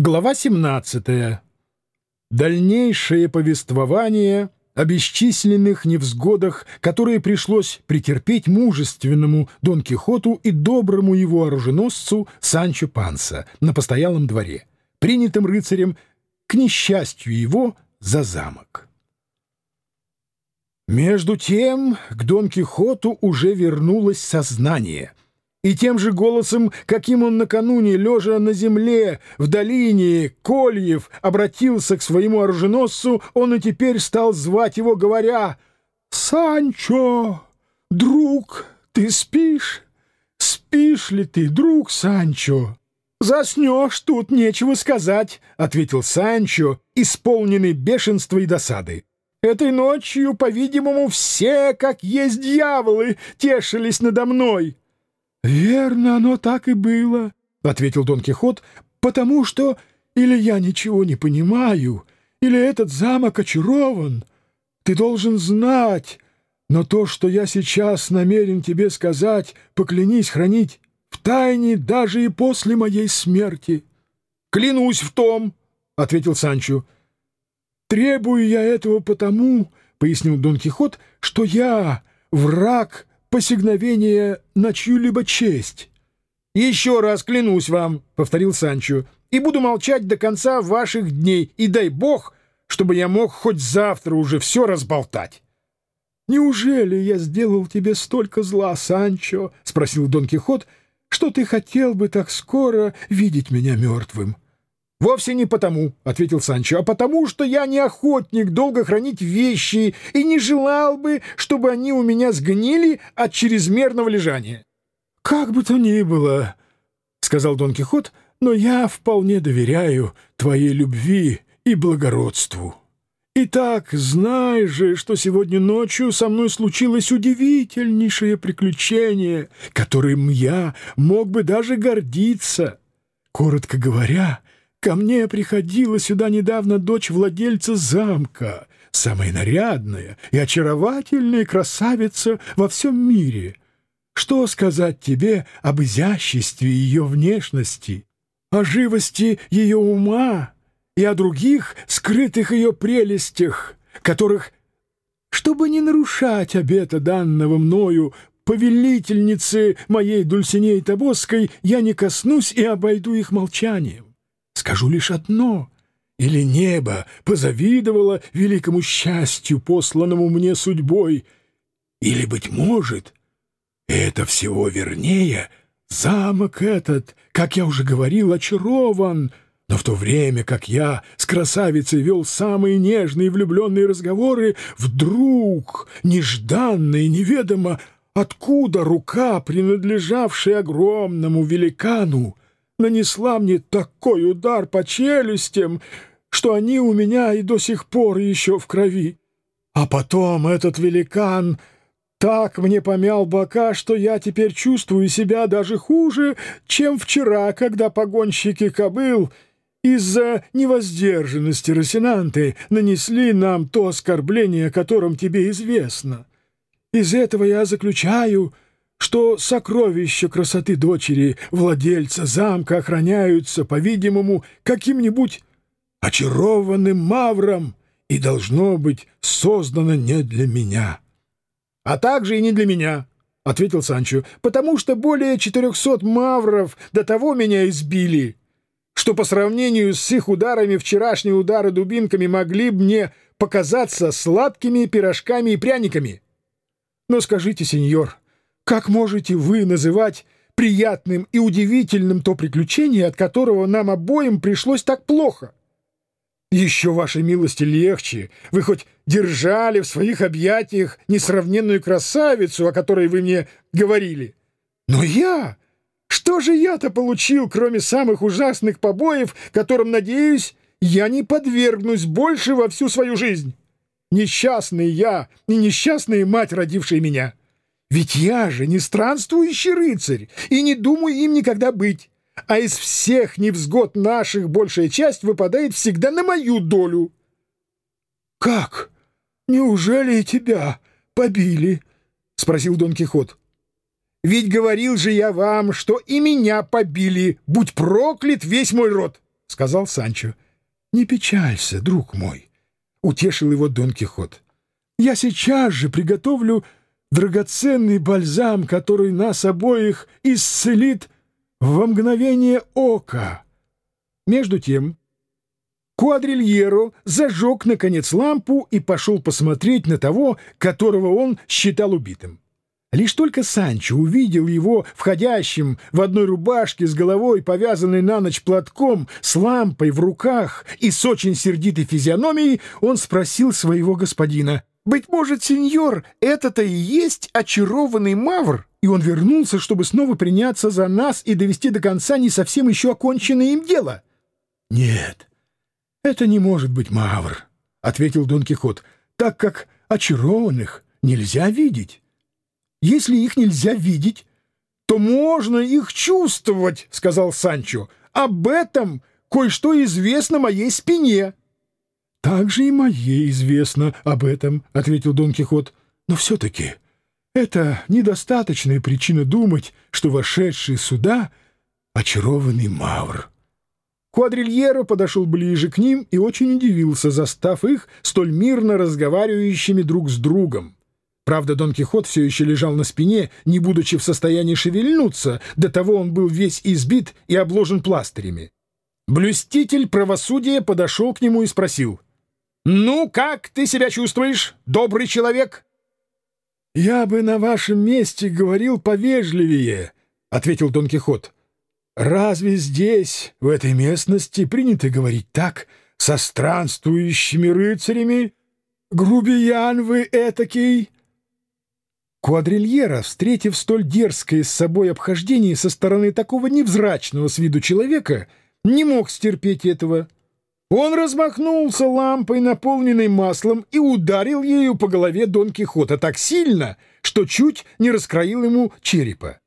Глава 17. Дальнейшее повествование о бесчисленных невзгодах, которые пришлось претерпеть мужественному Дон Кихоту и доброму его оруженосцу Санчо Панса на постоялом дворе, принятым рыцарем к несчастью его за замок. Между тем к Дон Кихоту уже вернулось сознание — и тем же голосом, каким он накануне, лежа на земле, в долине Кольев, обратился к своему оруженосцу, он и теперь стал звать его, говоря «Санчо, друг, ты спишь? Спишь ли ты, друг Санчо?» «Заснешь, тут нечего сказать», — ответил Санчо, исполненный бешенства и досады. «Этой ночью, по-видимому, все, как есть дьяволы, тешились надо мной». «Верно, оно так и было», — ответил Дон Кихот, «потому что или я ничего не понимаю, или этот замок очарован. Ты должен знать, но то, что я сейчас намерен тебе сказать, поклянись хранить в тайне даже и после моей смерти». «Клянусь в том», — ответил Санчо. «Требую я этого потому», — пояснил Дон Кихот, — «что я, враг посигновение на чью-либо честь. — Еще раз клянусь вам, — повторил Санчо, — и буду молчать до конца ваших дней, и дай бог, чтобы я мог хоть завтра уже все разболтать. — Неужели я сделал тебе столько зла, Санчо? — спросил Дон Кихот, — что ты хотел бы так скоро видеть меня мертвым? — «Вовсе не потому», — ответил Санчо, — «а потому, что я не охотник долго хранить вещи и не желал бы, чтобы они у меня сгнили от чрезмерного лежания». «Как бы то ни было», — сказал Дон Кихот, — «но я вполне доверяю твоей любви и благородству». Итак, знай же, что сегодня ночью со мной случилось удивительнейшее приключение, которым я мог бы даже гордиться. Коротко говоря, Ко мне приходила сюда недавно дочь владельца замка, самая нарядная и очаровательная красавица во всем мире. Что сказать тебе об изяществе ее внешности, о живости ее ума и о других скрытых ее прелестях, которых, чтобы не нарушать обета данного мною, повелительницы моей Дульсинеи Тобоской, я не коснусь и обойду их молчанием. Скажу лишь одно. Или небо позавидовало великому счастью, посланному мне судьбой, или, быть может, это всего вернее, замок этот, как я уже говорил, очарован, но в то время, как я с красавицей вел самые нежные влюбленные разговоры, вдруг, нежданно и неведомо, откуда рука, принадлежавшая огромному великану, нанесла мне такой удар по челюстям, что они у меня и до сих пор еще в крови. А потом этот великан так мне помял бока, что я теперь чувствую себя даже хуже, чем вчера, когда погонщики кобыл из-за невоздержанности Росинанты нанесли нам то оскорбление, о котором тебе известно. Из этого я заключаю — что сокровища красоты дочери владельца замка охраняются, по-видимому, каким-нибудь очарованным мавром и должно быть создано не для меня. — А также и не для меня, — ответил Санчо, — потому что более четырехсот мавров до того меня избили, что по сравнению с их ударами вчерашние удары дубинками могли мне показаться сладкими пирожками и пряниками. Но скажите, сеньор, — как можете вы называть приятным и удивительным то приключение, от которого нам обоим пришлось так плохо? Еще вашей милости легче. Вы хоть держали в своих объятиях несравненную красавицу, о которой вы мне говорили. Но я... Что же я-то получил, кроме самых ужасных побоев, которым, надеюсь, я не подвергнусь больше во всю свою жизнь? Несчастный я и несчастная мать, родившая меня. Ведь я же не странствующий рыцарь и не думаю им никогда быть. А из всех невзгод наших большая часть выпадает всегда на мою долю. — Как? Неужели и тебя побили? — спросил Дон Кихот. — Ведь говорил же я вам, что и меня побили, будь проклят весь мой род. сказал Санчо. «Не печалься, друг мой», — утешил его Дон Кихот. «Я сейчас же приготовлю драгоценный бальзам, который нас обоих исцелит во мгновение ока». Между тем Куадрильеро зажег, наконец, лампу и пошел посмотреть на того, которого он считал убитым. Лишь только Санчо увидел его входящим в одной рубашке с головой, повязанной на ночь платком, с лампой в руках и с очень сердитой физиономией, он спросил своего господина, «Быть может, сеньор, это-то и есть очарованный мавр?» И он вернулся, чтобы снова приняться за нас и довести до конца не совсем еще оконченное им дело. «Нет, «Это не может быть Мавр», — ответил Дон Кихот, «так как очарованных нельзя видеть. Если их нельзя видеть, то можно их чувствовать», — сказал Санчо. «Об этом кое-что известно моей спине». «Также и моей известно об этом», — ответил Дон Кихот. «Но все-таки это недостаточная причина думать, что вошедший сюда — очарованный Мавр». Квадрильеро подошел ближе к ним и очень удивился, застав их столь мирно разговаривающими друг с другом. Правда, Дон Кихот все еще лежал на спине, не будучи в состоянии шевельнуться, до того он был весь избит и обложен пластырями. Блюститель правосудия подошел к нему и спросил. «Ну, как ты себя чувствуешь, добрый человек?» «Я бы на вашем месте говорил повежливее», — ответил Дон Кихот. Разве здесь, в этой местности, принято говорить так со странствующими рыцарями? Грубиян вы этакий!» Квадрильера, встретив столь дерзкое с собой обхождение со стороны такого невзрачного с виду человека, не мог стерпеть этого. Он размахнулся лампой, наполненной маслом, и ударил ею по голове Дон Кихота так сильно, что чуть не раскроил ему черепа.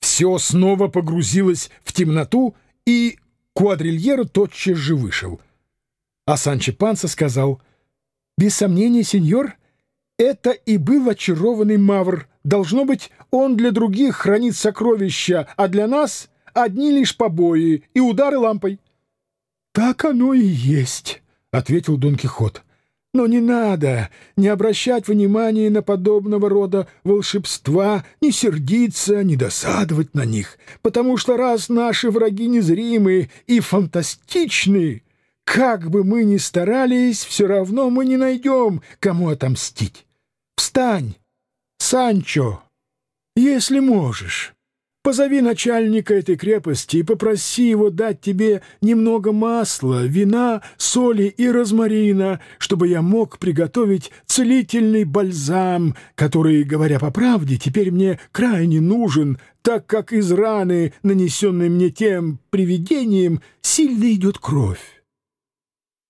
Все снова погрузилось в темноту, и Куадрильеро тотчас же вышел. А Санчо Панса сказал, «Без сомнения, сеньор, это и был очарованный Мавр. Должно быть, он для других хранит сокровища, а для нас — одни лишь побои и удары лампой». «Так оно и есть», — ответил Дон Кихот. Но не надо не обращать внимания на подобного рода волшебства, не сердиться, не досадовать на них, потому что раз наши враги незримы и фантастичны, как бы мы ни старались, все равно мы не найдем, кому отомстить. Встань, Санчо, если можешь». Позови начальника этой крепости и попроси его дать тебе немного масла, вина, соли и розмарина, чтобы я мог приготовить целительный бальзам, который, говоря по правде, теперь мне крайне нужен, так как из раны, нанесенной мне тем привидением, сильно идет кровь.